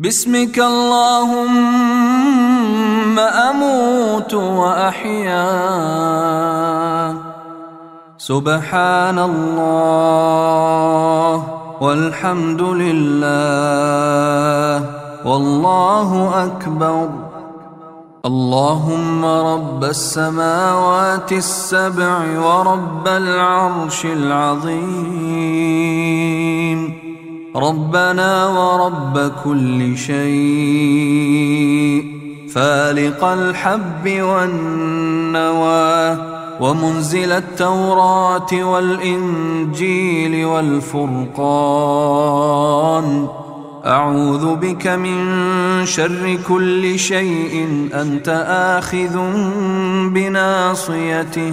باسمك اللهم أموت واحيا. سبحان الله والحمد لله والله اكبر. اللهم رب السماوات السبع ورب العرش العظيم. ربنا ورب كل شيء. فالق الحب والنوى ومنزل التوراة والإنجيل والفرقان. أعوذ بك من شر كل شيء أنت آخذ بناصيته.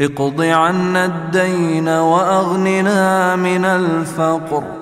اقض عنا الدين وأغننا من الفقر.